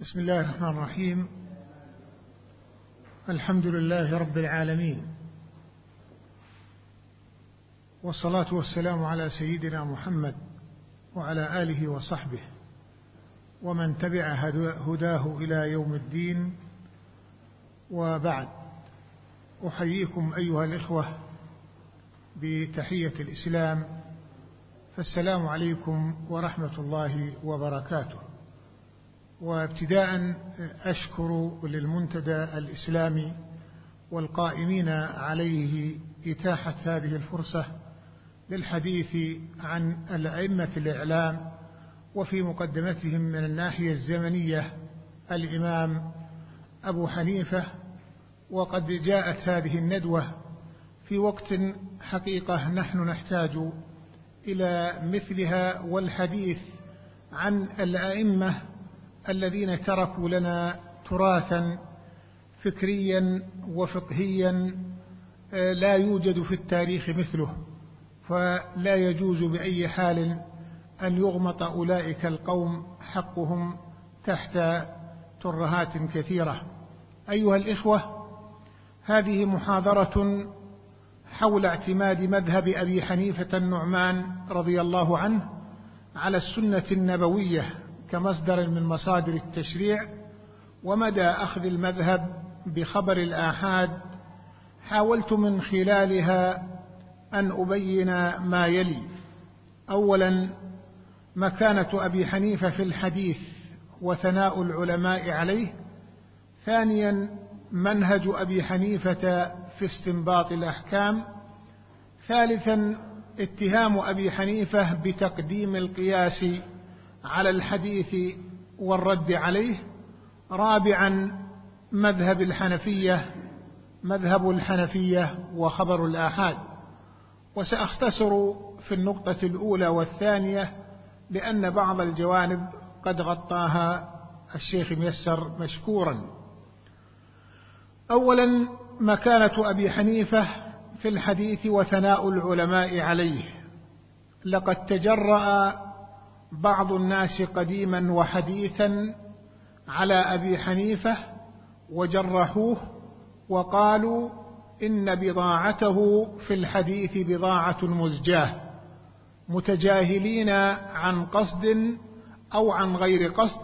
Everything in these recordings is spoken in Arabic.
بسم الله الرحمن الرحيم. الحمد لله رب العالمين. والصلاة والسلام على سيدنا محمد وعلى آله وصحبه ومن تبع هداه إلى يوم الدين. وبعد أحييكم أيها الإخوة بتحية الإسلام. فالسلام عليكم ورحمة الله وبركاته. وابتداء أشكر للمنتدى الإسلامي والقائمين عليه إتاحة هذه الفرصة للحديث عن الأئمة الإعلام وفي مقدمتهم من الناحية الزمنية الإمام أبو حنيفة وقد جاءت هذه الندوة في وقت حقيقة نحن نحتاج إلى مثلها والحديث عن الأئمة الذين تركوا لنا تراثا فكريا وفقهيا آه، لا يوجد في التاريخ مثله. فلا يجوز بأي حال أن يغمط أولئك القوم حقهم تحت ترهات كثيرة. أيها الإخوة هذه محاضرة حول اعتماد مذهب أبي حنيفة النعمان رضي الله عنه على السنة النبوية. كمصدر من مصادر التشريع ومدى أخذ المذهب بخبر الآحاد حاولت من خلالها أن أبين ما يلي. أولا مكانة أبي حنيفة في الحديث وثناء العلماء عليه. ثانيا منهج أبي حنيفة في استنباط الأحكام. ثالثا اتهام أبي حنيفة بتقديم القياس على الحديث والرد عليه رابعا مذهب الحنفية مذهب الحنفية وخبر الآحاد. وسأختصر في النقطة الأولى والثانية لأن بعض الجوانب قد غطاها الشيخ ميسر مشكورا. أولا مكانة أبي حنيفة في الحديث وثناء العلماء عليه. لقد تجرأ بعض الناس قديما وحديثا على أبي حنيفة وجرحوه وقالوا إن بضاعته في الحديث بضاعة مزجاة متجاهلين عن قصد أو عن غير قصد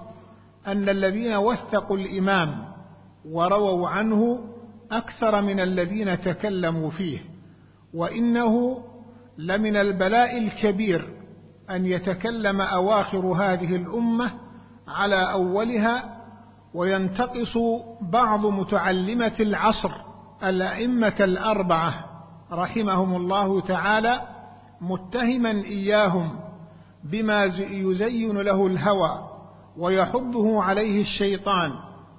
أن الذين وثقوا الإمام ورووا عنه أكثر من الذين تكلموا فيه وإنه لمن البلاء الكبير أن يتكلم أواخر هذه الأمة على أولها وينتقص بعض متعلمة العصر الأئمة الأربعة رحمهم الله تعالى متهما إياهم بما يزين له الهوى ويحضه عليه الشيطان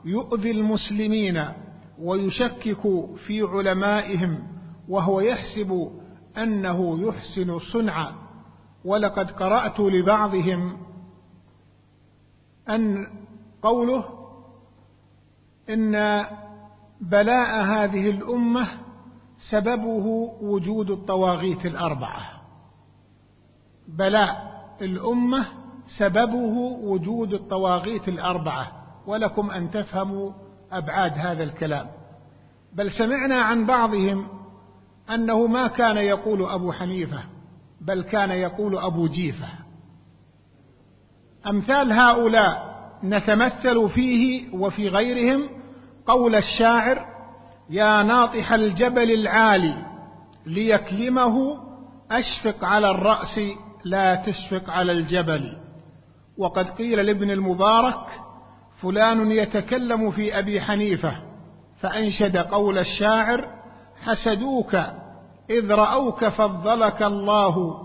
يؤذي المسلمين ويشكك في علمائهم وهو يحسب أنه يحسن صنعا ولقد قرأت لبعضهم أن قوله إن بلاء هذه الأمة سببه وجود الطواغيت الأربعة. بلاء الأمة سببه وجود الطواغيت الأربعة. ولكم أن تفهموا أبعاد هذا الكلام. بل سمعنا عن بعضهم أنه ما كان يقول أبو حنيفة بل كان يقول أبو جيفة. أمثال هؤلاء نتمثل فيه وفي غيرهم قول الشاعر يا ناطح الجبل العالي ليكلمه أشفق على الرأس لا تشفق على الجبل. وقد قيل لابن المبارك فلان يتكلم في أبي حنيفة فأنشد قول الشاعر حسدوك إذ رأوك فضلك الله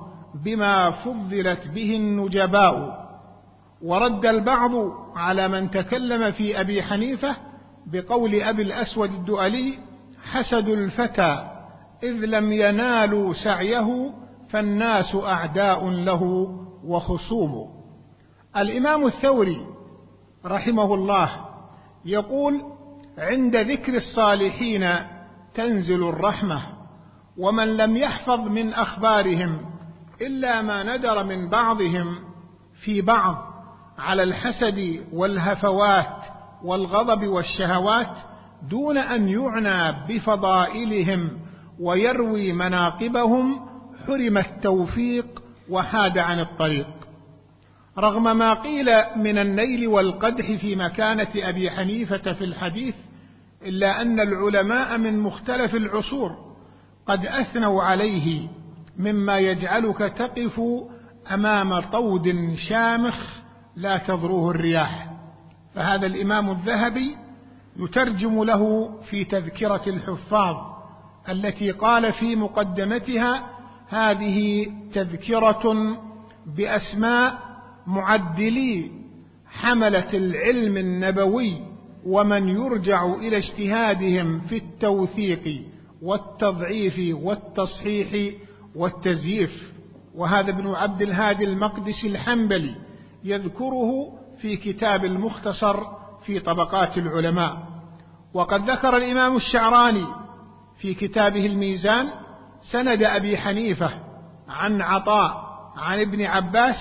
بما فضلت به النجباء. ورد البعض على من تكلم في أبي حنيفة بقول أبي الأسود الدؤلي حسد الفتى إذ لم ينالوا سعيه فالناس أعداء له وخصوم. الإمام الثوري رحمه الله يقول عند ذكر الصالحين تنزل الرحمة. ومن لم يحفظ من أخبارهم إلا ما ندر من بعضهم في بعض على الحسد والهفوات والغضب والشهوات دون أن يعنى بفضائلهم ويروي مناقبهم حرم التوفيق وحاد عن الطريق. رغم ما قيل من النيل والقدح في مكانة أبي حنيفة في الحديث إلا أن العلماء من مختلف العصور قد أثنوا عليه مما يجعلك تقف أمام طود شامخ لا تضروه الرياح. فهذا الإمام الذهبي يترجم له في تذكرة الحفاظ التي قال في مقدمتها هذه تذكرة بأسماء معدلي حملة العلم النبوي ومن يرجع إلى اجتهادهم في التوثيق. والتضعيف والتصحيح والتزييف. وهذا ابن عبد الهادي المقدسي الحنبلي يذكره في كتاب المختصر في طبقات العلماء. وقد ذكر الإمام الشعراني في كتابه الميزان سند أبي حنيفة عن عطاء عن ابن عباس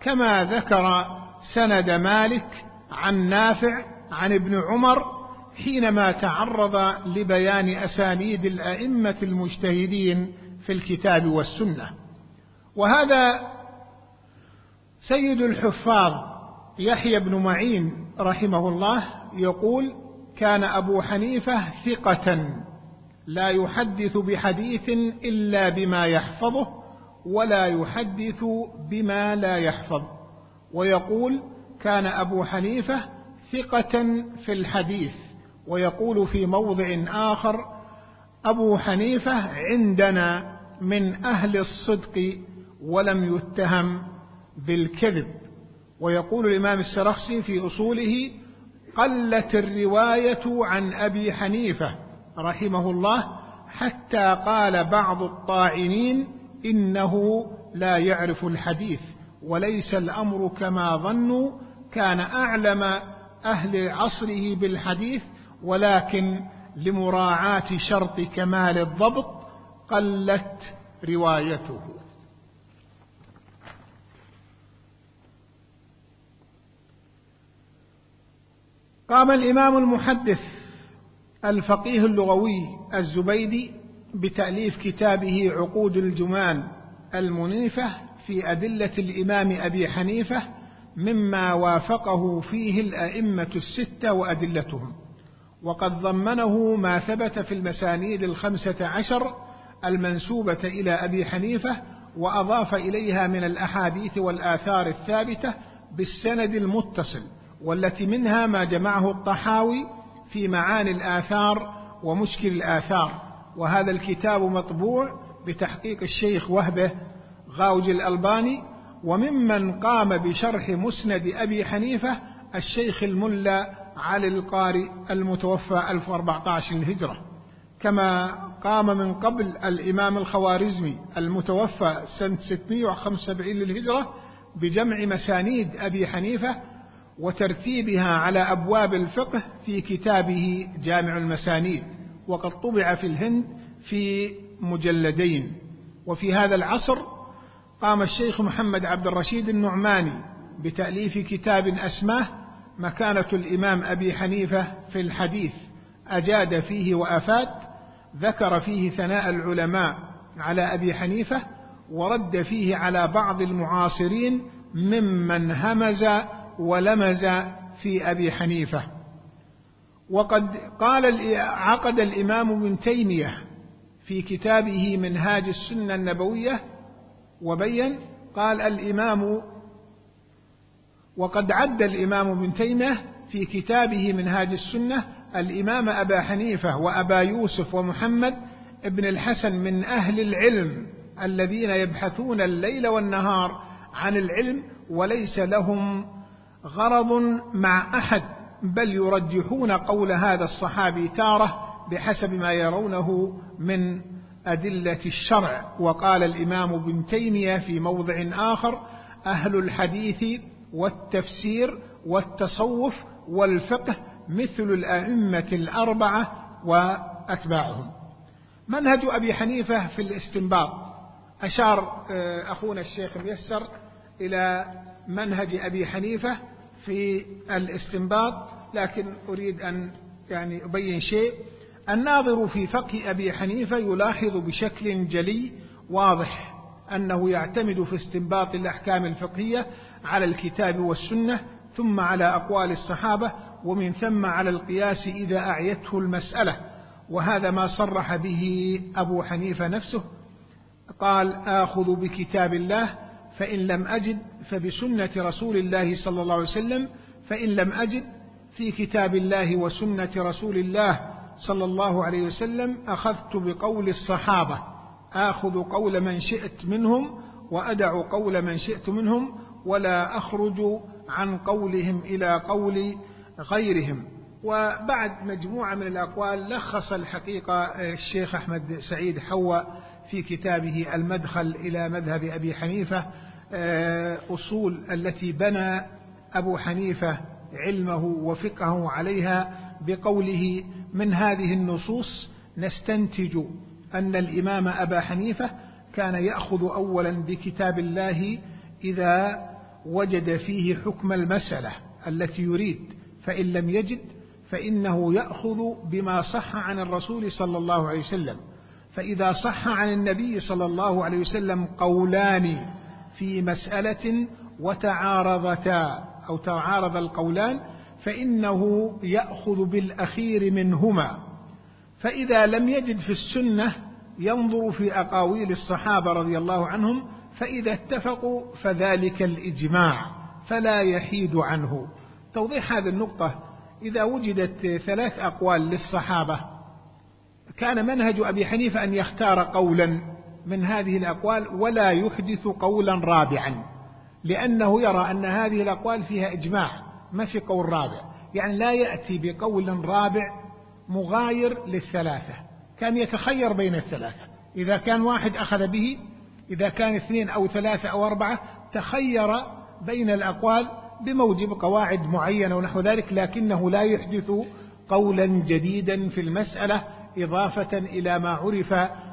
كما ذكر سند مالك عن نافع عن ابن عمر حينما تعرض لبيان أسانيد الأئمة المجتهدين في الكتاب والسنة. وهذا سيد الحفاظ يحيى بن معين رحمه الله يقول كان أبو حنيفة ثقة لا يحدث بحديث إلا بما يحفظه ولا يحدث بما لا يحفظ. ويقول كان أبو حنيفة ثقة في الحديث ويقول في موضع آخر أبو حنيفة عندنا من أهل الصدق ولم يتهم بالكذب. ويقول الإمام السرخسي في أصوله قلت الرواية عن أبي حنيفة رحمه الله حتى قال بعض الطاعنين إنه لا يعرف الحديث وليس الأمر كما ظنوا. كان أعلم أهل عصره بالحديث ولكن لمراعاة شرط كمال الضبط قلت روايته. قام الإمام المحدث الفقيه اللغوي الزبيدي بتأليف كتابه عقود الجمان المنيفة في أدلة الإمام أبي حنيفة مما وافقه فيه الأئمة الستة وأدلتهم. وقد ضمنه ما ثبت في المسانيد الخمسة عشر المنسوبة إلى أبي حنيفة وأضاف إليها من الأحاديث والآثار الثابتة بالسند المتصل والتي منها ما جمعه الطحاوي في معاني الآثار ومشكل الآثار. وهذا الكتاب مطبوع بتحقيق الشيخ وهبة غاوج الألباني وممن قام بشرح مسند أبي حنيفة الشيخ الملا علي القاري المتوفى 1014 للهجرة. كما قام من قبل الإمام الخوارزمي المتوفى سنة 675 للهجرة بجمع مسانيد أبي حنيفة وترتيبها على أبواب الفقه في كتابه جامع المسانيد وقد طبع في الهند في مجلدين. وفي هذا العصر قام الشيخ محمد عبد الرشيد النعماني بتأليف كتاب أسماه مكانة الإمام أبي حنيفة في الحديث أجاد فيه وأفاد ذكر فيه ثناء العلماء على أبي حنيفة ورد فيه على بعض المعاصرين ممن همز ولمز في أبي حنيفة. وقد قال عقد الإمام ابن تيمية في كتابه منهاج السنة النبوية وبين قال الإمام وقد عد الإمام ابن تيمية في كتابه منهاج السنة الإمام أبا حنيفة وأبا يوسف ومحمد ابن الحسن من أهل العلم الذين يبحثون الليل والنهار عن العلم وليس لهم غرض مع أحد بل يرجحون قول هذا الصحابي تارة بحسب ما يرونه من أدلة الشرع. وقال الإمام ابن تيمية في موضع آخر أهل الحديث والتفسير والتصوف والفقه مثل الأئمة الأربعة وأتباعهم. منهج أبي حنيفة في الاستنباط. أشار آه، أخونا الشيخ ميسر إلى منهج أبي حنيفة في الاستنباط لكن أريد أن يعني أبين شيء. الناظر في فقه أبي حنيفة يلاحظ بشكل جلي واضح أنه يعتمد في استنباط الأحكام الفقهية على الكتاب والسنة ثم على أقوال الصحابة ومن ثم على القياس إذا أعيته المسألة. وهذا ما صرح به أبو حنيفة نفسه. قال آخذ بكتاب الله فإن لم أجد فبسنة رسول الله صلى الله عليه وسلم فإن لم أجد في كتاب الله وسنة رسول الله صلى الله عليه وسلم أخذت بقول الصحابة. آخذ قول من شئت منهم وأدع قول من شئت منهم ولا أخرج عن قولهم إلى قول غيرهم. وبعد مجموعة من الأقوال لخص الحقيقة الشيخ أحمد سعيد حواء في كتابه المدخل إلى مذهب أبي حنيفة أصول التي بنى أبو حنيفة علمه وفقهه عليها بقوله من هذه النصوص نستنتج أن الإمام أبا حنيفة كان يأخذ أولا بكتاب الله إذا وجد فيه حكم المسألة التي يريد فإن لم يجد فإنه يأخذ بما صح عن الرسول صلى الله عليه وسلم. فإذا صح عن النبي صلى الله عليه وسلم قولان في مسألة وتعارضتا أو تعارض القولان فإنه يأخذ بالأخير منهما. فإذا لم يجد في السنة ينظر في أقاويل الصحابة رضي الله عنهم فإذا اتفقوا فذلك الإجماع فلا يحيد عنه. توضيح هذه النقطة إذا وجدت ثلاث أقوال للصحابة كان منهج أبي حنيفة أن يختار قولا من هذه الأقوال ولا يحدث قولا رابعا لأنه يرى أن هذه الأقوال فيها إجماع ما في قول رابع. يعني لا يأتي بقول رابع مغاير للثلاثة كان يتخير بين الثلاثة. إذا كان واحد أخذ به إذا كان اثنين أو ثلاثة أو أربعة تخير بين الأقوال بموجب قواعد معينة ونحو ذلك لكنه لا يحدث قولا جديدا في المسألة إضافة إلى ما عرف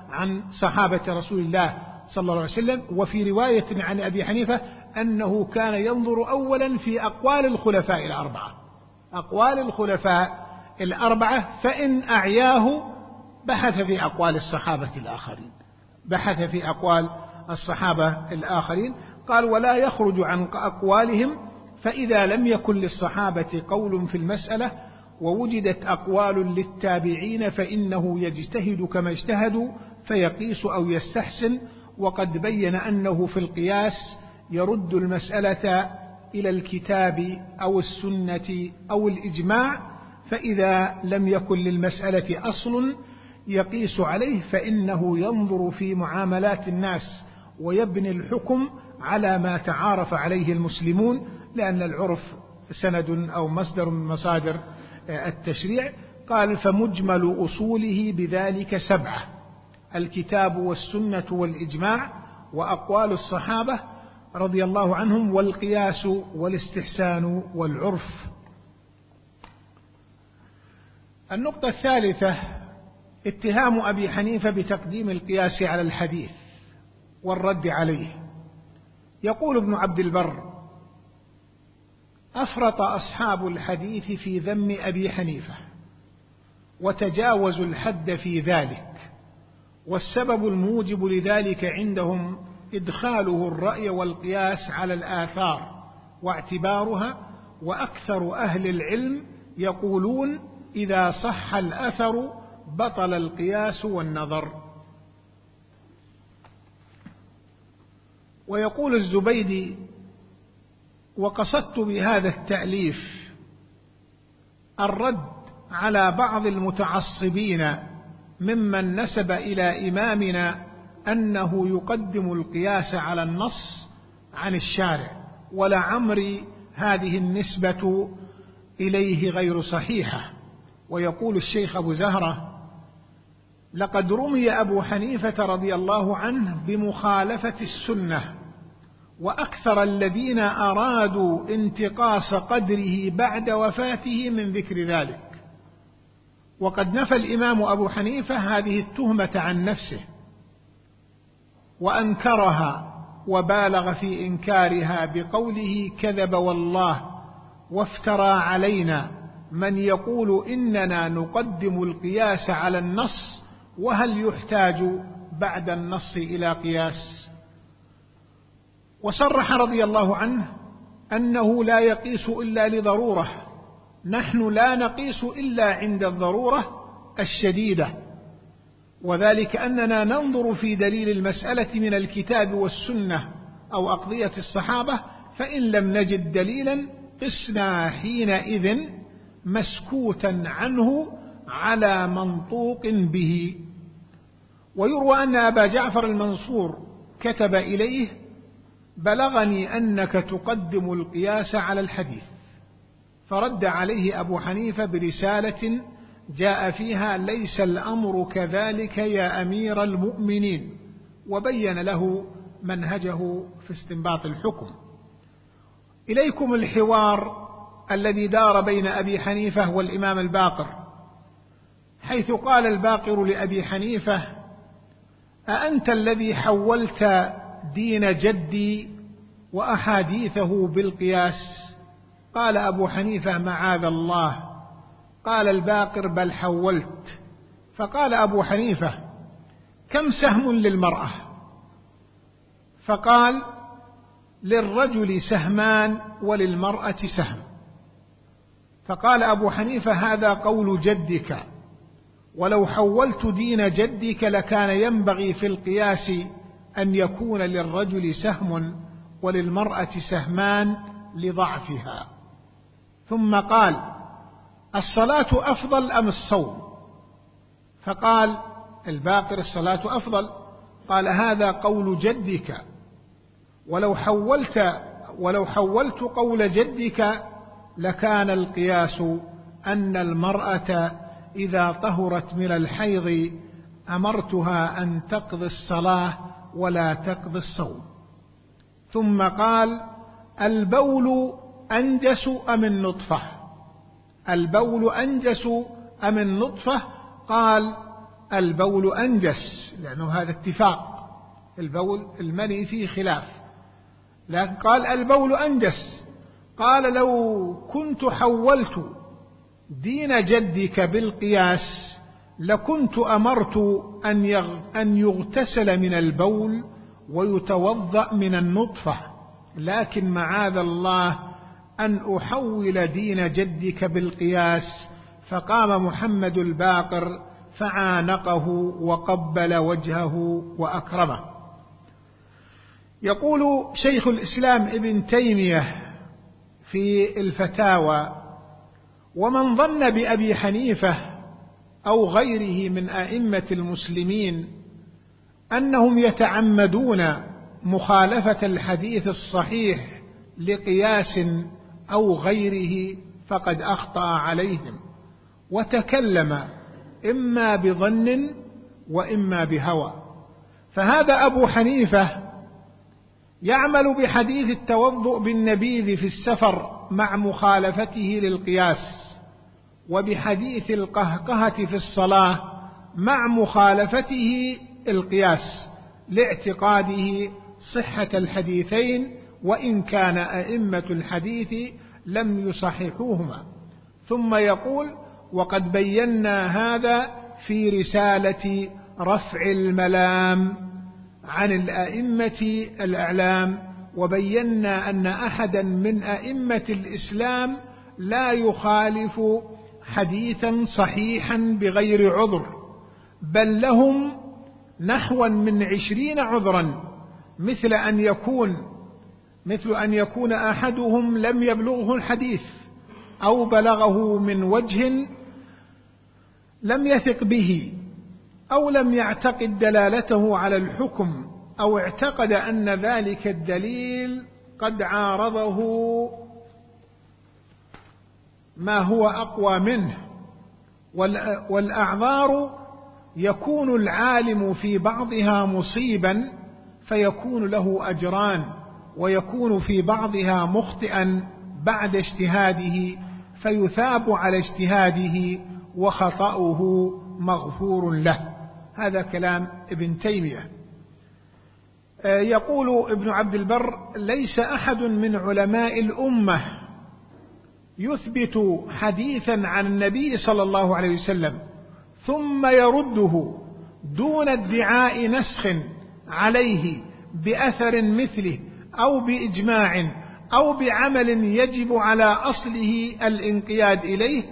عن صحابة رسول الله صلى الله عليه وسلم. وفي رواية عن أبي حنيفة أنه كان ينظر أولا في أقوال الخلفاء الأربعة. أقوال الخلفاء الأربعة فإن أعياه بحث في أقوال الصحابة الآخرين. بحث في أقوال الصحابة الآخرين قال ولا يخرج عن أقوالهم فإذا لم يكن للصحابة قول في المسألة ووجدت أقوال للتابعين فإنه يجتهد كما اجتهدوا فيقيس أو يستحسن وقد بين أنه في القياس يرد المسألة إلى الكتاب أو السنة أو الإجماع فإذا لم يكن للمسألة أصل يقيس عليه فإنه ينظر في معاملات الناس ويبني الحكم على ما تعارف عليه المسلمون لأن العرف سند أو مصدر من مصادر التشريع. قال فمجمل أصوله بذلك سبعة الكتاب والسنة والإجماع وأقوال الصحابة رضي الله عنهم والقياس والاستحسان والعرف. النقطة الثالثة اتهام أبي حنيفة بتقديم القياس على الحديث والرد عليه. يقول ابن عبد البر أفرط أصحاب الحديث في ذم أبي حنيفة وتجاوزوا الحد في ذلك والسبب الموجب لذلك عندهم إدخاله الرأي والقياس على الآثار واعتبارها وأكثر أهل العلم يقولون إذا صح الأثر بطل القياس والنظر. ويقول الزبيدي وقصدت بهذا التأليف الرد على بعض المتعصبين ممن نسب إلى إمامنا أنه يقدم القياس على النص عن الشارع ولعمري هذه النسبة إليه غير صحيحة. ويقول الشيخ أبو زهرة لقد رمي أبو حنيفة رضي الله عنه بمخالفة السنة وأكثر الذين أرادوا انتقاص قدره بعد وفاته من ذكر ذلك. وقد نفى الإمام أبو حنيفة هذه التهمة عن نفسه وأنكرها وبالغ في إنكارها بقوله كذب والله وافترى علينا من يقول إننا نقدم القياس على النص وهل يحتاج بعد النص إلى قياس؟ وصرح رضي الله عنه أنه لا يقيس إلا لضرورة. نحن لا نقيس إلا عند الضرورة الشديدة. وذلك أننا ننظر في دليل المسألة من الكتاب والسنة أو أقضية الصحابة فإن لم نجد دليلا قسنا حينئذ مسكوتا عنه على منطوق به. ويروى أن أبا جعفر المنصور كتب إليه بلغني أنك تقدم القياس على الحديث. فرد عليه أبو حنيفة برسالة جاء فيها ليس الأمر كذلك يا أمير المؤمنين. وبين له منهجه في استنباط الحكم. إليكم الحوار الذي دار بين أبي حنيفة والإمام الباقر. حيث قال الباقر لأبي حنيفة أأنت الذي حولت دين جدي وأحاديثه بالقياس؟ قال أبو حنيفة معاذ الله. قال الباقر بل حولت. فقال أبو حنيفة كم سهم للمرأة؟ فقال للرجل سهمان وللمرأة سهم. فقال أبو حنيفة هذا قول جدك. ولو حولت دين جدك لكان ينبغي في القياس أن يكون للرجل سهم وللمرأة سهمان لضعفها. ثم قال الصلاة أفضل أم الصوم؟ فقال الباقر الصلاة أفضل. قال هذا قول جدك. ولو حولت ولو حولت قول جدك لكان القياس أن المرأة إذا طهرت من الحيض أمرتها أن تقضي الصلاة ولا تقضي الصوم. ثم قال البول أنجس أم النطفة؟ البول أنجس أم النطفة؟ قال البول أنجس لأنه هذا اتفاق. البول المني فيه خلاف. لكن قال البول أنجس. قال لو كنت حولت دين جدك بالقياس لكنت أمرت أن أن يغتسل من البول ويتوضأ من النطفة لكن معاذ الله أن أحول دين جدك بالقياس. فقام محمد الباقر فعانقه وقبل وجهه وأكرمه. يقول شيخ الإسلام ابن تيمية في الفتاوى ومن ظن بأبي حنيفة أو غيره من أئمة المسلمين أنهم يتعمدون مخالفة الحديث الصحيح لقياس أو غيره فقد أخطأ عليهم وتكلم إما بظن وإما بهوى. فهذا أبو حنيفة يعمل بحديث التوضؤ بالنبيذ في السفر مع مخالفته للقياس وبحديث القهقهة في الصلاة مع مخالفته القياس لاعتقاده صحة الحديثين وإن كان أئمة الحديث لم يصححوهما. ثم يقول وقد بينا هذا في رسالة رفع الملام عن الأئمة الأعلام وبينا أن أحدا من أئمة الإسلام لا يخالف حديثا صحيحا بغير عذر بل لهم نحوا من عشرين عذرا مثل أن يكون مثل أن يكون أحدهم لم يبلغه الحديث أو بلغه من وجه لم يثق به أو لم يعتقد دلالته على الحكم. أو اعتقد أن ذلك الدليل قد عارضه ما هو أقوى منه. والأعذار يكون العالم في بعضها مصيبا فيكون له أجران ويكون في بعضها مخطئا بعد اجتهاده فيثاب على اجتهاده وخطأه مغفور له. هذا كلام ابن تيمية. يقول ابن عبد البر ليس أحد من علماء الأمة يثبت حديثا عن النبي صلى الله عليه وسلم ثم يرده دون ادعاء نسخ عليه بأثر مثله أو بإجماع أو بعمل يجب على أصله الانقياد إليه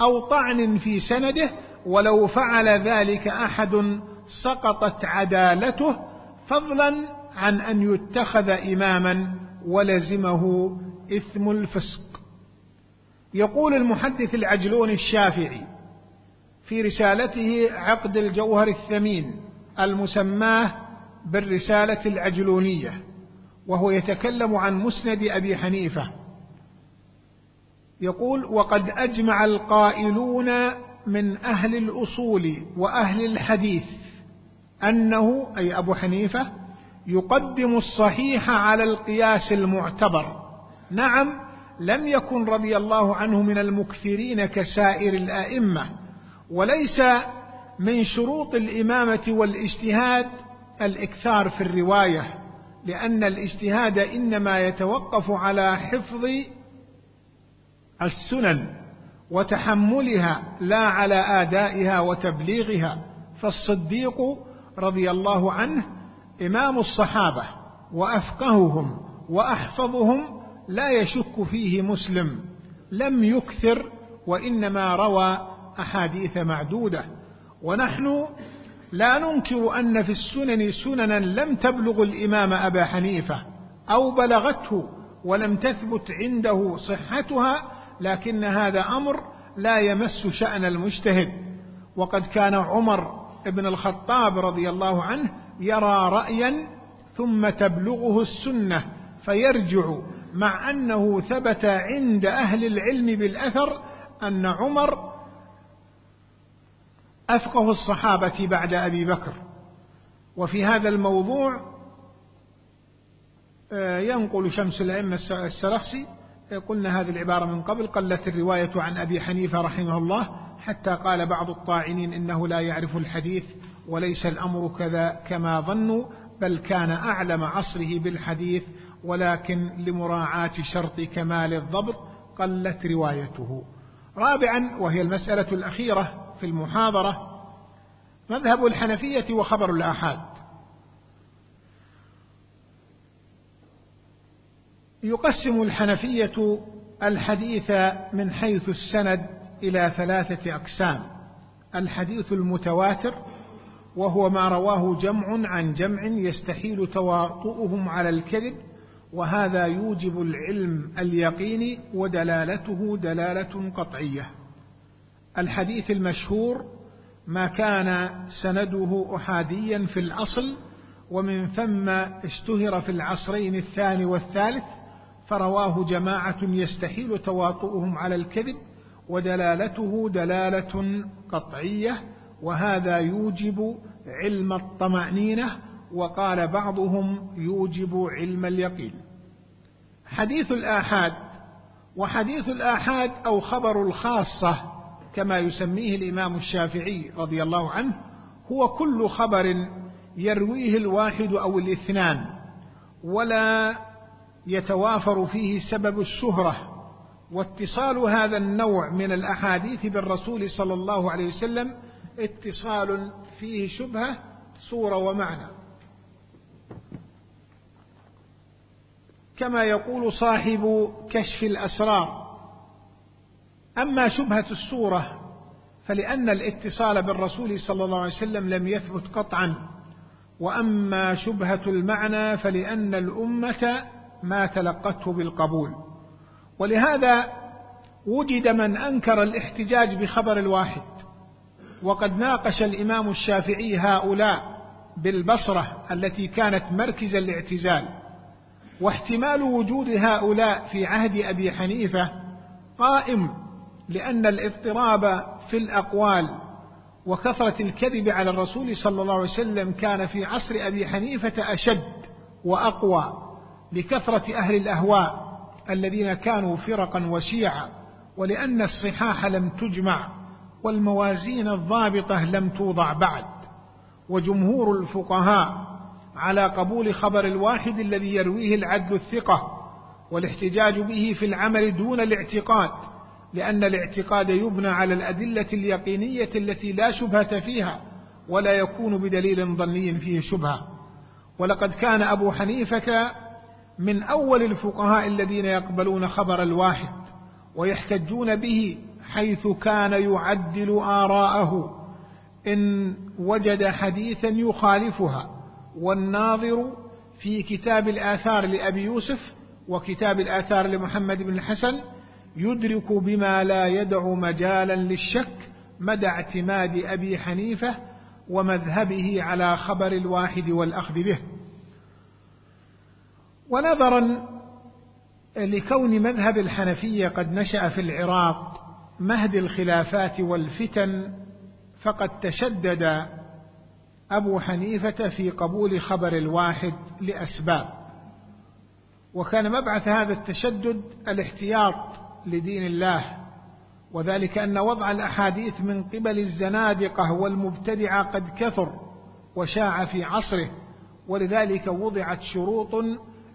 أو طعن في سنده ولو فعل ذلك أحد سقطت عدالته فضلا عن أن يتخذ إماما ولزمه إثم الفسق. يقول المحدث العجلون الشافعي في رسالته عقد الجوهر الثمين المسماه بالرسالة العجلونية وهو يتكلم عن مسند أبي حنيفة. يقول وقد أجمع القائلون من أهل الأصول وأهل الحديث أنه أي أبو حنيفة يقدم الصحيح على القياس المعتبر. نعم لم يكن رضي الله عنه من المكثرين كسائر الأئمة وليس من شروط الإمامة والاجتهاد الإكثار في الرواية لأن الاجتهاد إنما يتوقف على حفظ السنن وتحملها لا على آدائها وتبليغها. فالصديق رضي الله عنه إمام الصحابة وأفقههم وأحفظهم لا يشك فيه مسلم لم يكثر وإنما روى أحاديث معدودة. ونحن لا ننكر أن في السنن سننا لم تبلغ الإمام أبا حنيفة أو بلغته ولم تثبت عنده صحتها لكن هذا أمر لا يمس شأن المجتهد. وقد كان عمر بن الخطاب رضي الله عنه يرى رأيا ثم تبلغه السنة فيرجع مع أنه ثبت عند أهل العلم بالأثر أن عمر أفقه الصحابة بعد أبي بكر. وفي هذا الموضوع آه، ينقل شمس الأئمة السرخسي قلنا هذه العبارة من قبل قلت الرواية عن أبي حنيفة رحمه الله حتى قال بعض الطاعنين إنه لا يعرف الحديث وليس الأمر كذا كما ظنوا بل كان أعلم عصره بالحديث ولكن لمراعاة شرط كمال الضبط قلت روايته. رابعا وهي المسألة الأخيرة في المحاضرة مذهب الحنفية وخبر الآحاد. يقسم الحنفية الحديث من حيث السند إلى ثلاثة أقسام. الحديث المتواتر وهو ما رواه جمع عن جمع يستحيل تواطؤهم على الكذب وهذا يوجب العلم اليقيني ودلالته دلالة قطعية. الحديث المشهور ما كان سنده احاديا في الأصل ومن ثم اشتهر في العصرين الثاني والثالث فرواه جماعة يستحيل تواطؤهم على الكذب ودلالته دلالة قطعية. وهذا يوجب علم الطمأنينة وقال بعضهم يوجب علم اليقين. حديث الآحاد وحديث الآحاد أو خبر الخاصة كما يسميه الإمام الشافعي رضي الله عنه هو كل خبر يرويه الواحد أو الاثنان ولا يتوافر فيه سبب الشهرة. واتصال هذا النوع من الأحاديث بالرسول صلى الله عليه وسلم اتصال فيه شبهة صورة ومعنى. كما يقول صاحب كشف الأسرار أما شبهة الصورة فلأن الاتصال بالرسول صلى الله عليه وسلم لم يثبت قطعا وأما شبهة المعنى فلأن الأمة ما تلقته بالقبول. ولهذا وجد من أنكر الاحتجاج بخبر الواحد. وقد ناقش الإمام الشافعي هؤلاء بالبصرة التي كانت مركز الاعتزال واحتمال وجود هؤلاء في عهد أبي حنيفة قائم لأن الاضطراب في الأقوال وكثرة الكذب على الرسول صلى الله عليه وسلم كان في عصر أبي حنيفة أشد وأقوى لكثرة أهل الأهواء الذين كانوا فرقا وشيعا ولأن الصحاح لم تجمع. والموازين الضابطة لم توضع بعد وجمهور الفقهاء على قبول خبر الواحد الذي يرويه العدل الثقة والاحتجاج به في العمل دون الاعتقاد لأن الاعتقاد يبنى على الأدلة اليقينية التي لا شبهة فيها ولا يكون بدليل ظني فيه شبهة. ولقد كان أبو حنيفة من أول الفقهاء الذين يقبلون خبر الواحد ويحتجون به حيث كان يعدل آراءه. إن وجد حديثا يخالفها. والناظر في كتاب الآثار لأبي يوسف وكتاب الآثار لمحمد بن الحسن يدرك بما لا يدع مجالا للشك مدى اعتماد أبي حنيفة ومذهبه على خبر الواحد والأخذ به. ونظرا لكون مذهب الحنفية قد نشأ في العراق مهد الخلافات والفتن فقد تشدد أبو حنيفة في قبول خبر الواحد لأسباب. وكان مبعث هذا التشدد الاحتياط لدين الله وذلك أن وضع الأحاديث من قبل الزنادقة والمبتدعة قد كثر وشاع في عصره ولذلك وضعت شروط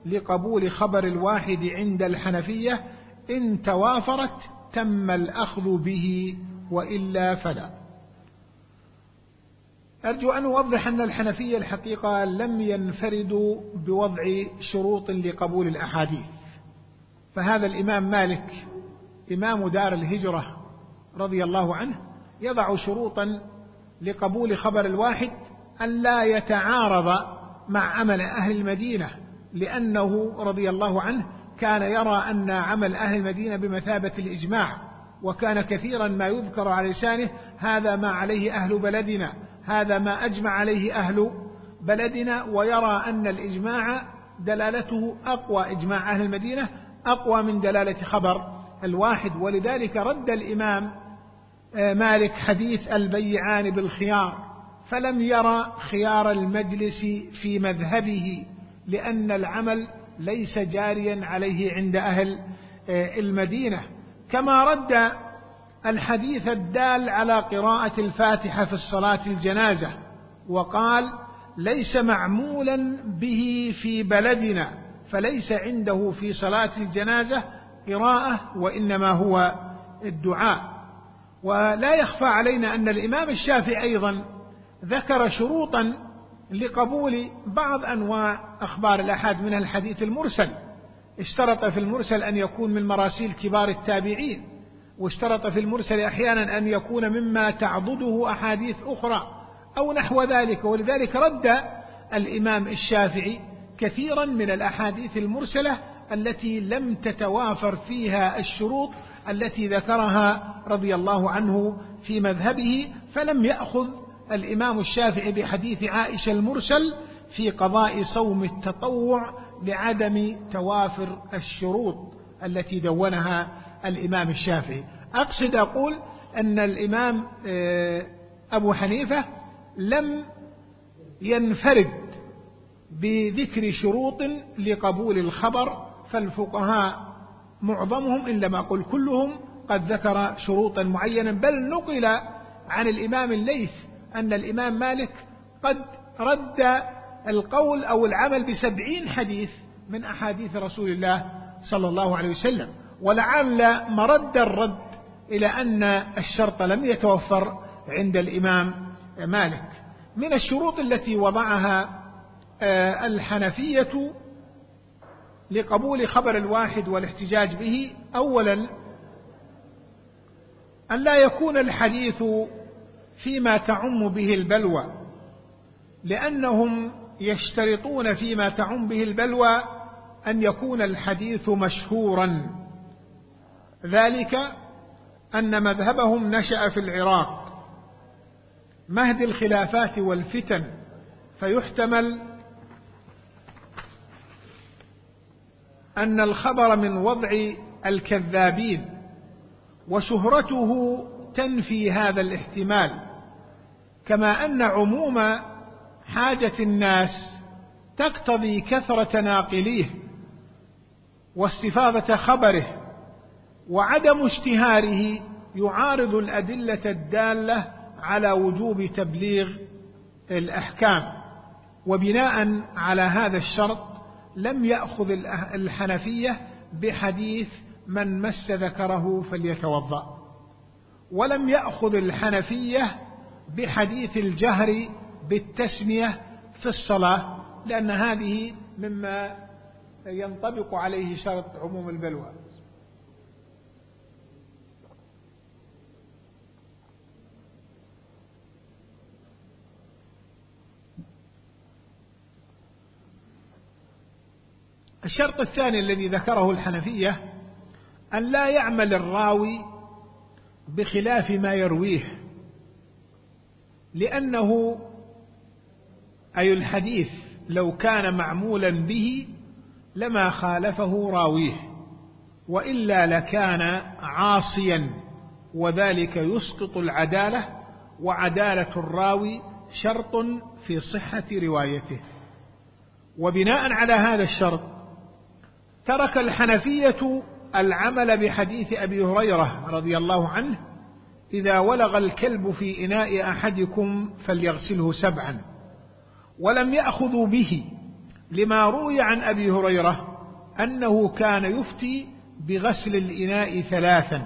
لقبول خبر الواحد عند الحنفية إن توافرت تم الأخذ به وإلا فلا. أرجو أن أوضح أن الحنفية الحقيقة لم ينفردوا بوضع شروط لقبول الأحاديث. فهذا الإمام مالك إمام دار الهجرة رضي الله عنه يضع شروطا لقبول خبر الواحد أن لا يتعارض مع عمل أهل المدينة لأنه رضي الله عنه كان يرى أن عمل أهل المدينة بمثابة الإجماع وكان كثيرا ما يذكر على لسانه هذا ما عليه أهل بلدنا هذا ما أجمع عليه أهل بلدنا ويرى أن الإجماع دلالته أقوى إجماع أهل المدينة أقوى من دلالة خبر الواحد. ولذلك رد الإمام آه، مالك حديث البيعان بالخيار فلم يرى خيار المجلس في مذهبه لأن العمل ليس جاريا عليه عند أهل آه، المدينة. كما رد الحديث الدال على قراءة الفاتحة في الصلاة الجنازة وقال ليس معمولا به في بلدنا فليس عنده في صلاة الجنازة قراءة وإنما هو الدعاء. ولا يخفى علينا أن الإمام الشافعي أيضا ذكر شروطا لقبول بعض أنواع أخبار الأحاد من الحديث المرسل. اشترط في المرسل أن يكون من مراسيل كبار التابعين واشترط في المرسل أحيانا أن يكون مما تعضده أحاديث أخرى أو نحو ذلك. ولذلك رد الإمام الشافعي كثيرا من الأحاديث المرسلة التي لم تتوافر فيها الشروط التي ذكرها رضي الله عنه في مذهبه فلم يأخذ الإمام الشافعي بحديث عائشة المرسل في قضاء صوم التطوع لعدم توافر الشروط التي دونها الإمام الشافعي. أقصد أقول أن الإمام آه، أبو حنيفة لم ينفرد بذكر شروط لقبول الخبر فالفقهاء معظمهم إن لم أقل كلهم قد ذكر شروطا معينة بل نقل عن الإمام الليث أن الإمام مالك قد رد القول أو العمل بسبعين حديث من أحاديث رسول الله صلى الله عليه وسلم ولعل مرد الرد إلى أن الشرط لم يتوفر عند الإمام مالك. من الشروط التي وضعها آه، الحنفية لقبول خبر الواحد والاحتجاج به أولا أن لا يكون الحديث فيما تعم به البلوى لأنهم يشترطون فيما تعم به البلوى أن يكون الحديث مشهورا. ذلك أن مذهبهم نشأ في العراق. مهد الخلافات والفتن فيحتمل أن الخبر من وضع الكذابين وشهرته تنفي هذا الاحتمال. كما أن عموم حاجة الناس تقتضي كثرة ناقليه واستفاضة خبره وعدم اشتهاره يعارض الأدلة الدالة على وجوب تبليغ الأحكام. وبناء على هذا الشرط لم يأخذ الحنفية بحديث من مس ذكره فليتوضأ. ولم يأخذ الحنفية بحديث الجهر بالتسمية في الصلاة لأن هذه مما ينطبق عليه شرط عموم البلوى. الشرط الثاني الذي ذكره الحنفية أن لا يعمل الراوي بخلاف ما يرويه. لأنه أي الحديث لو كان معمولا به لما خالفه راويه وإلا لكان عاصيا وذلك يسقط العدالة وعدالة الراوي شرط في صحة روايته. وبناء على هذا الشرط ترك الحنفية العمل بحديث أبي هريرة رضي الله عنه إذا ولغ الكلب في إناء أحدكم فليغسله سبعا. ولم يأخذوا به لما روي عن أبي هريرة أنه كان يفتي بغسل الإناء ثلاثا.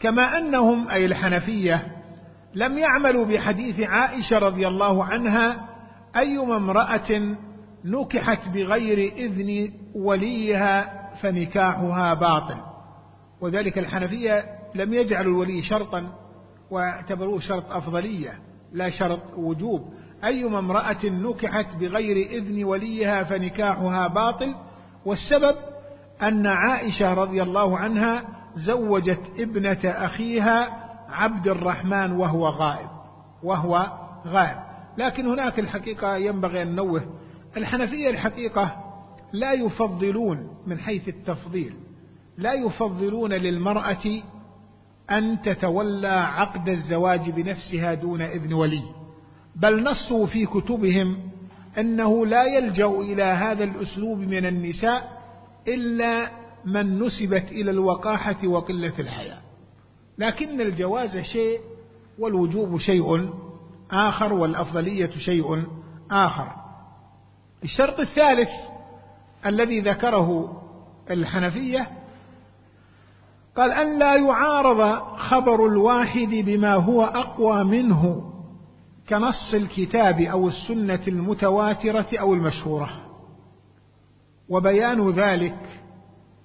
كما أنهم أي الحنفية لم يعملوا بحديث عائشة رضي الله عنها أيما امرأة نكحت بغير إذن وليها فنكاحها باطل. وذلك الحنفية لم يجعلوا الولي شرطا واعتبروه شرط أفضلية لا شرط وجوب. أيما امرأة نكحت بغير إذن وليها فنكاحها باطل والسبب أن عائشة رضي الله عنها زوجت ابنة أخيها عبد الرحمن وهو غائب وهو غائب. لكن هناك الحقيقة ينبغي أن نوه الحنفية الحقيقة لا يفضلون من حيث التفضيل لا يفضلون للمرأة أن تتولى عقد الزواج بنفسها دون إذن ولي. بل نصوا في كتبهم أنه لا يلجأ إلى هذا الأسلوب من النساء إلا من نسبت إلى الوقاحة وقلة الحياة. لكن الجواز شيء والوجوب شيء آخر والأفضلية شيء آخر. الشرط الثالث الذي ذكره الحنفية قال أن لا يعارض خبر الواحد بما هو أقوى منه كنص الكتاب أو السنة المتواترة أو المشهورة. وبيان ذلك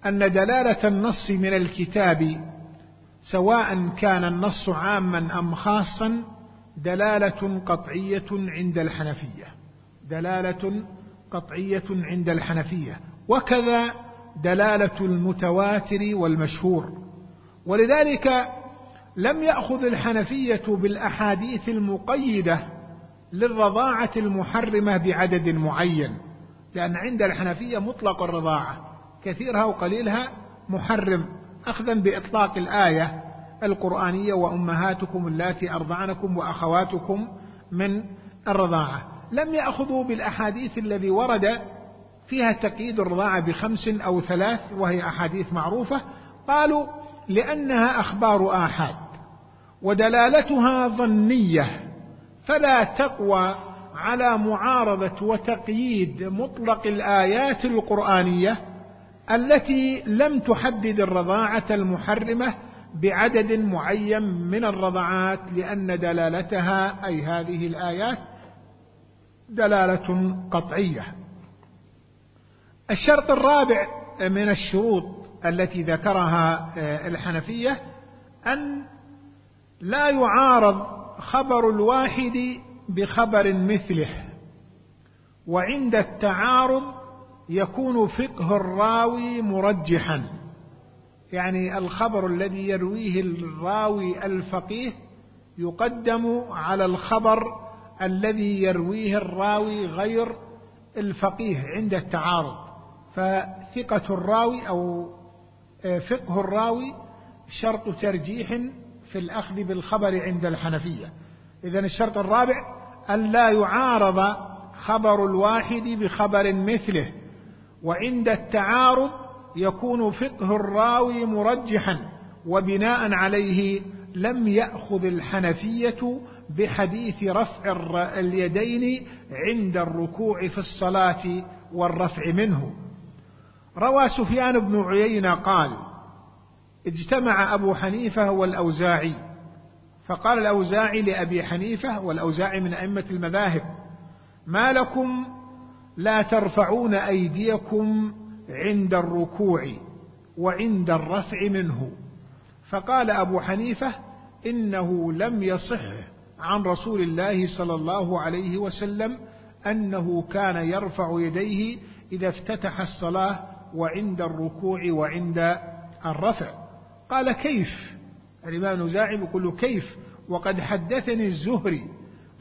أن دلالة النص من الكتاب سواء كان النص عاما أم خاصا دلالة قطعية عند الحنفية. دلالة قطعية عند الحنفية. وكذا دلالة المتواتر والمشهور. ولذلك لم يأخذ الحنفية بالأحاديث المقيدة للرضاعة المحرمة بعدد معين لأن عند الحنفية مطلق الرضاعة كثيرها وقليلها محرم. أخذا بإطلاق الآية القرآنية وأمهاتكم اللاتي أرضعنكم وأخواتكم من الرضاعة لم يأخذوا بالأحاديث الذي ورد فيها تقييد الرضاعة بخمس أو ثلاث وهي أحاديث معروفة. قالوا لأنها أخبار آحاد ودلالتها ظنية فلا تقوى على معارضة وتقييد مطلق الآيات القرآنية التي لم تحدد الرضاعة المحرمة بعدد معين من الرضعات لأن دلالتها أي هذه الآيات دلالة قطعية. الشرط الرابع من الشروط التي ذكرها آه، الحنفية أن لا يعارض خبر الواحد بخبر مثله وعند التعارض يكون فقه الراوي مرجحا. يعني الخبر الذي يرويه الراوي الفقيه يقدم على الخبر الذي يرويه الراوي غير الفقيه عند التعارض. فثقة الراوي أو آه، فقه الراوي شرط ترجيح في الأخذ بالخبر عند الحنفية. إذا الشرط الرابع أن لا يعارض خبر الواحد بخبر مثله وعند التعارض يكون فقه الراوي مرجحا وبناء عليه لم يأخذ الحنفية بحديث رفع اليدين عند الركوع في الصلاة والرفع منه. روى سفيان بن عيينة قال اجتمع أبو حنيفة والأوزاعي. فقال الأوزاعي لأبي حنيفة والأوزاعي من أئمة المذاهب ما لكم لا ترفعون أيديكم عند الركوع وعند الرفع منه. فقال أبو حنيفة إنه لم يصح عن رسول الله صلى الله عليه وسلم أنه كان يرفع يديه إذا افتتح الصلاة وعند الركوع وعند الرفع. قال كيف؟ الإمام النزاعي يقول كيف؟ وقد حدثني الزهري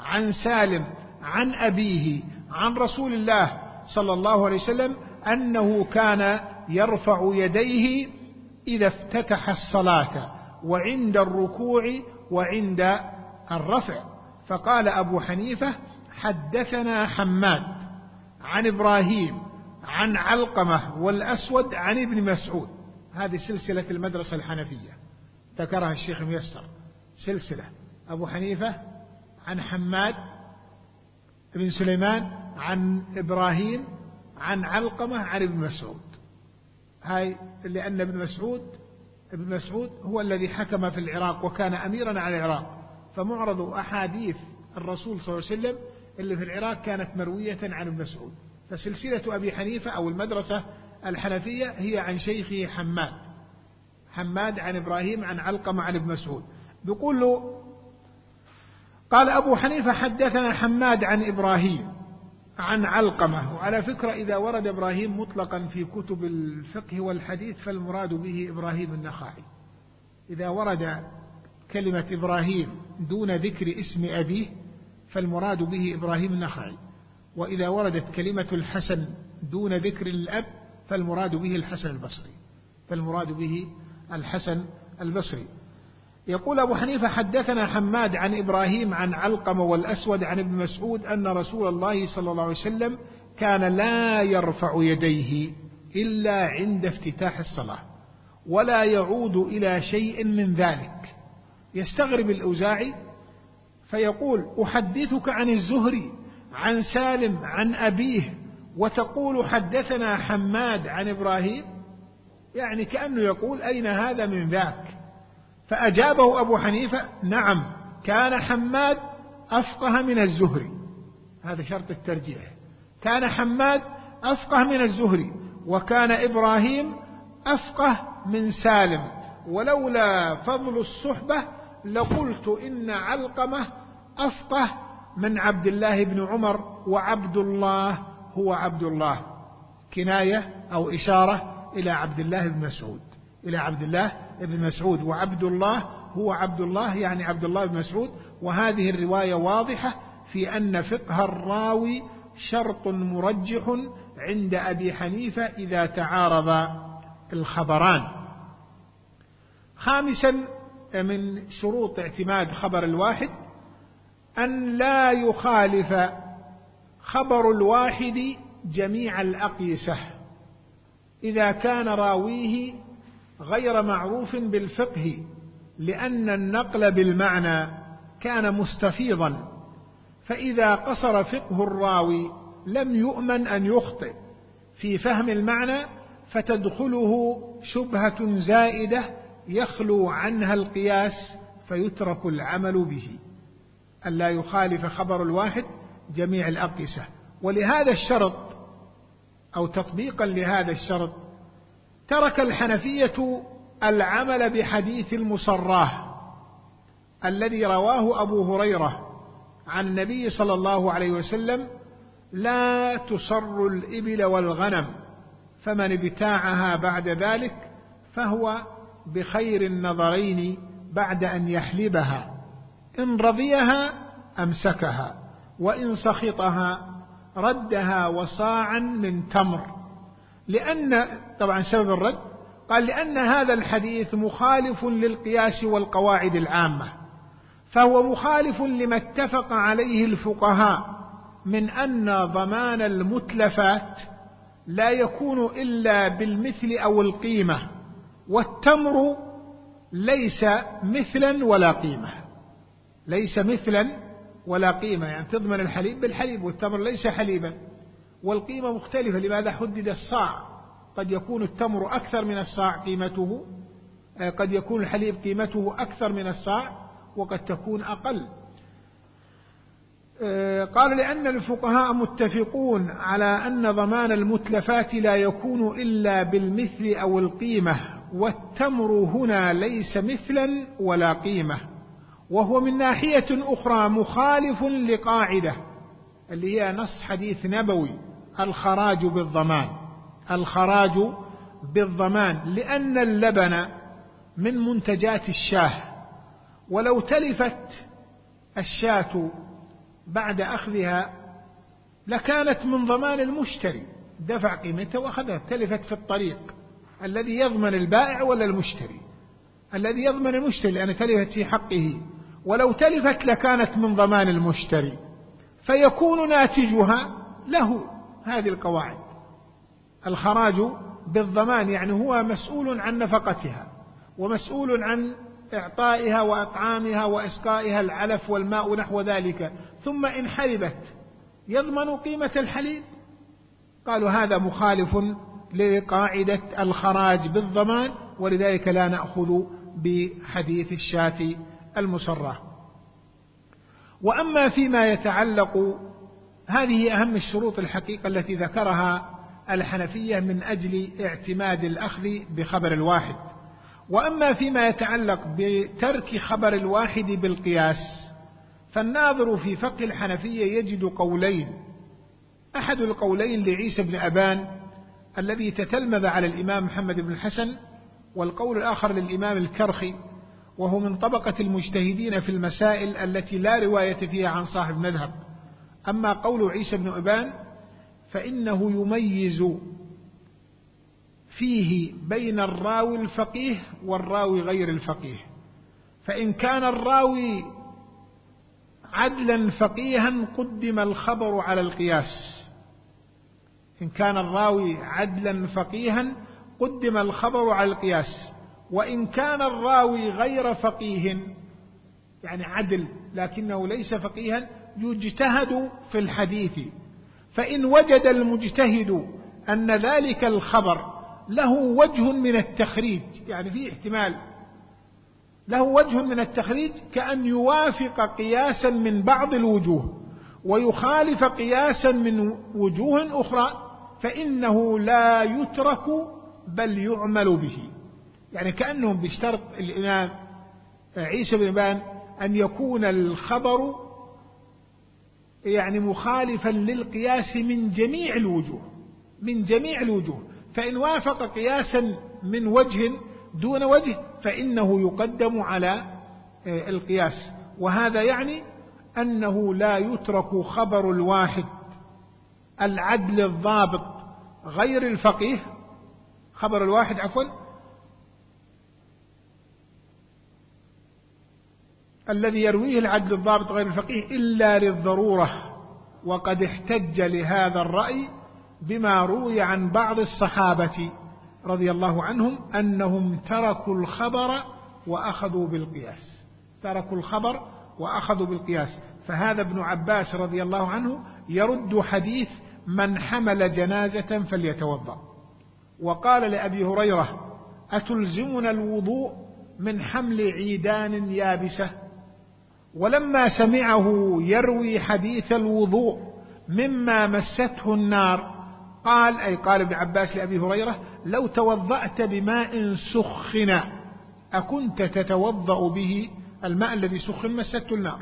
عن سالم عن أبيه عن رسول الله صلى الله عليه وسلم أنه كان يرفع يديه إذا افتتح الصلاة وعند الركوع وعند الرفع. فقال أبو حنيفة حدثنا حماد عن إبراهيم عن علقمة والأسود عن ابن مسعود. هذه سلسلة المدرسة الحنفية. ذكرها الشيخ ميسر سلسلة. أبو حنيفة عن حماد بن سليمان عن إبراهيم عن علقمة عن ابن مسعود. هاي لأن ابن مسعود ابن مسعود هو الذي حكم في العراق وكان أميرا على العراق. فمعرض أحاديث الرسول صلى الله عليه وسلم اللي في العراق كانت مروية عن ابن مسعود. فسلسلة أبي حنيفة أو المدرسة الحنفية هي عن شيخه حماد. حماد عن إبراهيم عن علقمة عن ابن مسعود. بيقول له قال أبو حنيفة حدثنا حماد عن إبراهيم عن علقمة. وعلى فكرة إذا ورد إبراهيم مطلقا في كتب الفقه والحديث فالمراد به إبراهيم النخعي. إذا ورد كلمة إبراهيم دون ذكر اسم أبيه فالمراد به إبراهيم النخعي. وإذا وردت كلمة الحسن دون ذكر الأب فالمراد به الحسن البصري. فالمراد به الحسن البصري. يقول أبو حنيفة حدثنا حماد عن إبراهيم عن علقم والأسود عن ابن مسعود أن رسول الله صلى الله عليه وسلم كان لا يرفع يديه إلا عند افتتاح الصلاة ولا يعود إلى شيء من ذلك. يستغرب الأوزاعي فيقول أحدثك عن الزهري عن سالم عن أبيه وتقول حدثنا حماد عن إبراهيم يعني كأنه يقول أين هذا من ذاك؟ فأجابه أبو حنيفة نعم كان حماد أفقه من الزهري. هذا شرط الترجيح. كان حماد أفقه من الزهري وكان إبراهيم أفقه من سالم. ولولا فضل الصحبة لقلت إن علقمة أفقه من عبد الله بن عمر وعبد الله هو عبد الله. كناية أو إشارة إلى عبد الله بن مسعود. إلى عبد الله بن مسعود وعبد الله هو عبد الله يعني عبد الله بن مسعود. وهذه الرواية واضحة في أن فقه الراوي شرط مرجح عند أبي حنيفة إذا تعارض الخبران. خامسا من شروط اعتماد خبر الواحد أن لا يخالف خبر الواحد جميع الأقيسة. إذا كان راويه غير معروف بالفقه لأن النقل بالمعنى كان مستفيضا. فإذا قصر فقه الراوي لم يؤمن أن يخطئ. في فهم المعنى فتدخله شبهة زائدة يخلو عنها القياس فيترك العمل به. ألا يخالف خبر الواحد جميع الأقيسة ولهذا الشرط أو تطبيقا لهذا الشرط ترك الحنفية العمل بحديث المصراه الذي رواه أبو هريرة عن النبي صلى الله عليه وسلم لا تصر الإبل والغنم فمن ابتاعها بعد ذلك فهو بخير النظرين بعد أن يحلبها. إن رضيها أمسكها وإن سخطها ردها وصاعا من تمر. لأن طبعا سبب الرد قال لأن هذا الحديث مخالف للقياس والقواعد العامة فهو مخالف لما اتفق عليه الفقهاء من أن ضمان المتلفات لا يكون إلا بالمثل أو القيمة والتمر ليس مثلا ولا قيمة. ليس مثلا ولا قيمة يعني تضمن الحليب بالحليب والتمر ليس حليبا. والقيمة مختلفة لماذا حدد الصاع؟ قد يكون التمر أكثر من الصاع قيمته قد يكون الحليب قيمته أكثر من الصاع وقد تكون أقل. آه، قال لأن الفقهاء متفقون على أن ضمان المتلفات لا يكون إلا بالمثل أو القيمة والتمر هنا ليس مثلا ولا قيمة. وهو من ناحية أخرى مخالف لقاعدة اللي هي نص حديث نبوي الخراج بالضمان الخراج بالضمان لأن اللبن من منتجات الشاه. ولو تلفت الشاة بعد أخذها لكانت من ضمان المشتري دفع قيمتها وأخذها تلفت في الطريق الذي يضمن البائع ولا المشتري؟ الذي يضمن المشتري لأن تلفت في حقه. ولو تلفت لكانت من ضمان المشتري فيكون ناتجها له هذه القواعد. الخراج بالضمان يعني هو مسؤول عن نفقتها ومسؤول عن إعطائها وإطعامها وإسقائها العلف والماء نحو ذلك. ثم إن حلبت يضمن قيمة الحليب؟ قالوا هذا مخالف لقاعدة الخراج بالضمان ولذلك لا نأخذ بحديث الشاة المسرة وأما فيما يتعلق هذه أهم الشروط الحقيقة التي ذكرها الحنفية من أجل اعتماد الأخذ بخبر الواحد. وأما فيما يتعلق بترك خبر الواحد بالقياس فالناظر في فقه الحنفية يجد قولين. أحد القولين لعيسى بن أبان الذي تتلمذ على الإمام محمد بن الحسن والقول الآخر للإمام الكرخي وهو من طبقة المجتهدين في المسائل التي لا رواية فيها عن صاحب مذهب. أما قول عيسى بن أبان فإنه يميز فيه بين الراوي الفقيه والراوي غير الفقيه. فإن كان الراوي عدلا فقيها قدم الخبر على القياس. إن كان الراوي عدلا فقيها قدم الخبر على القياس. وإن كان الراوي غير فقيه يعني عدل لكنه ليس فقيها يجتهد في الحديث. فإن وجد المجتهد أن ذلك الخبر له وجه من التخريج يعني في احتمال له وجه من التخريج كأن يوافق قياسا من بعض الوجوه ويخالف قياسا من وجوه أخرى فإنه لا يترك بل يعمل به. يعني كأنهم بيشترط الإمام عيسى بن بان أن يكون الخبر يعني مخالفا للقياس من جميع الوجوه من جميع الوجوه. فإن وافق قياسا من وجه دون وجه فإنه يقدم على آه، القياس. وهذا يعني أنه لا يترك خبر الواحد العدل الضابط غير الفقيه. خبر الواحد عفوا الذي يرويه العدل الضابط غير الفقيه إلا للضرورة وقد احتج لهذا الرأي بما روي عن بعض الصحابة رضي الله عنهم أنهم تركوا الخبر وأخذوا بالقياس. تركوا الخبر وأخذوا بالقياس. فهذا ابن عباس رضي الله عنه يرد حديث من حمل جنازة فليتوضأ. وقال لأبي هريرة أتلزمنا الوضوء من حمل عيدان يابسة؟ ولما سمعه يروي حديث الوضوء مما مسته النار قال أي قال ابن عباس لأبي هريرة لو توضأت بماء سخن أكنت تتوضأ به الماء الذي سخن مسته النار.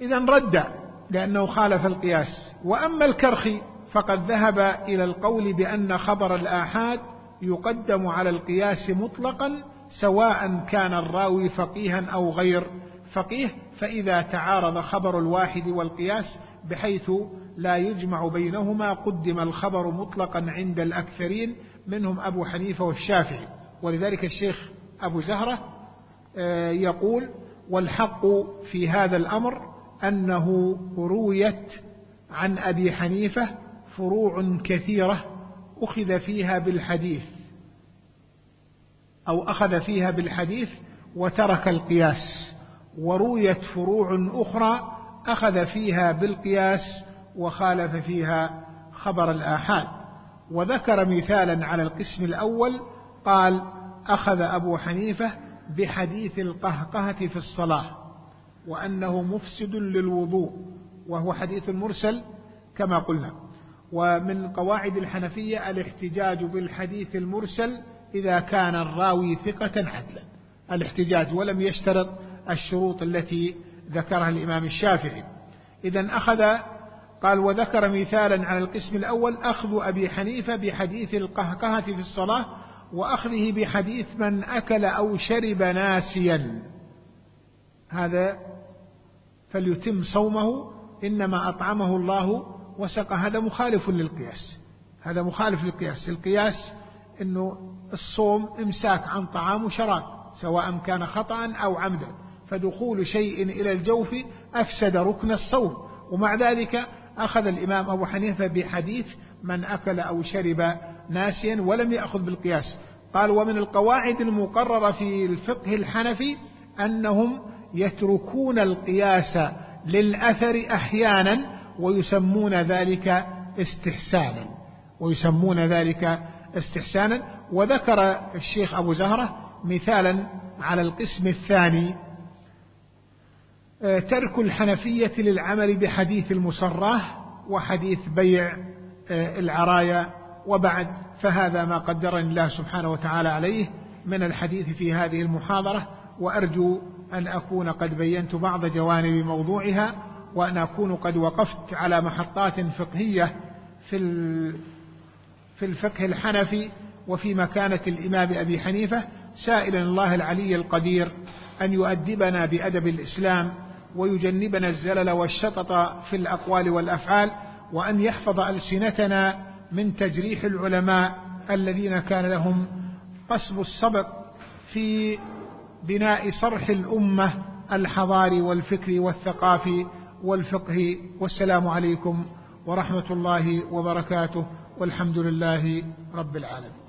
إذا رد لأنه خالف القياس. وأما الكرخي فقد ذهب إلى القول بأن خبر الآحاد يقدم على القياس مطلقا سواء كان الراوي فقيها أو غير. فقيه فإذا تعارض خبر الواحد والقياس بحيث لا يجمع بينهما قدم الخبر مطلقا عند الأكثرين منهم أبو حنيفة والشافعي. ولذلك الشيخ أبو زهرة آه، يقول والحق في هذا الأمر أنه رويت عن أبي حنيفة فروع كثيرة أخذ فيها بالحديث أو أخذ فيها بالحديث وترك القياس. ورويت فروع أخرى أخذ فيها بالقياس وخالف فيها خبر الآحاد. وذكر مثالا على القسم الأول قال أخذ أبو حنيفة بحديث القهقهة في الصلاة وأنه مفسد للوضوء وهو حديث مرسل كما قلنا. ومن قواعد الحنفية الاحتجاج بالحديث المرسل إذا كان الراوي ثقة عدلا. الاحتجاج ولم يشترط الشروط التي ذكرها الإمام الشافعي. إذا أخذ قال وذكر مثالا على القسم الأول أخذ أبي حنيفة بحديث القهقهة في الصلاة وأخذه بحديث من أكل أو شرب ناسيا. هذا فليتم صومه إنما أطعمه الله وسقى. هذا مخالف للقياس. هذا مخالف للقياس. القياس أنه الصوم إمساك عن طعام وشراب سواء كان خطأ أو عمدا. فدخول شيء إلى الجوف أفسد ركن الصوم. ومع ذلك أخذ الإمام أبو حنيفة بحديث من أكل أو شرب ناسيا ولم يأخذ بالقياس. قال ومن القواعد المقررة في الفقه الحنفي أنهم يتركون القياس للأثر أحيانا ويسمون ذلك استحسانا. ويسمون ذلك استحسانا. وذكر الشيخ أبو زهرة مثالا على القسم الثاني ترك الحنفية للعمل بحديث المصراه وحديث بيع آه، العرايا وبعد فهذا ما قدرني الله سبحانه وتعالى عليه من الحديث في هذه المحاضرة وأرجو أن أكون قد بينت بعض جوانب موضوعها وأن أكون قد وقفت على محطات فقهية في في الفقه الحنفي وفي مكانة الإمام أبي حنيفة سائلا الله العلي القدير أن يؤدبنا بأدب الإسلام ويجنبنا الزلل والشطط في الأقوال والأفعال وأن يحفظ ألسنتنا من تجريح العلماء الذين كان لهم قصب السبق في بناء صرح الأمة الحضاري والفكري والثقافي والفقهي والسلام عليكم ورحمة الله وبركاته. والحمد لله رب العالمين.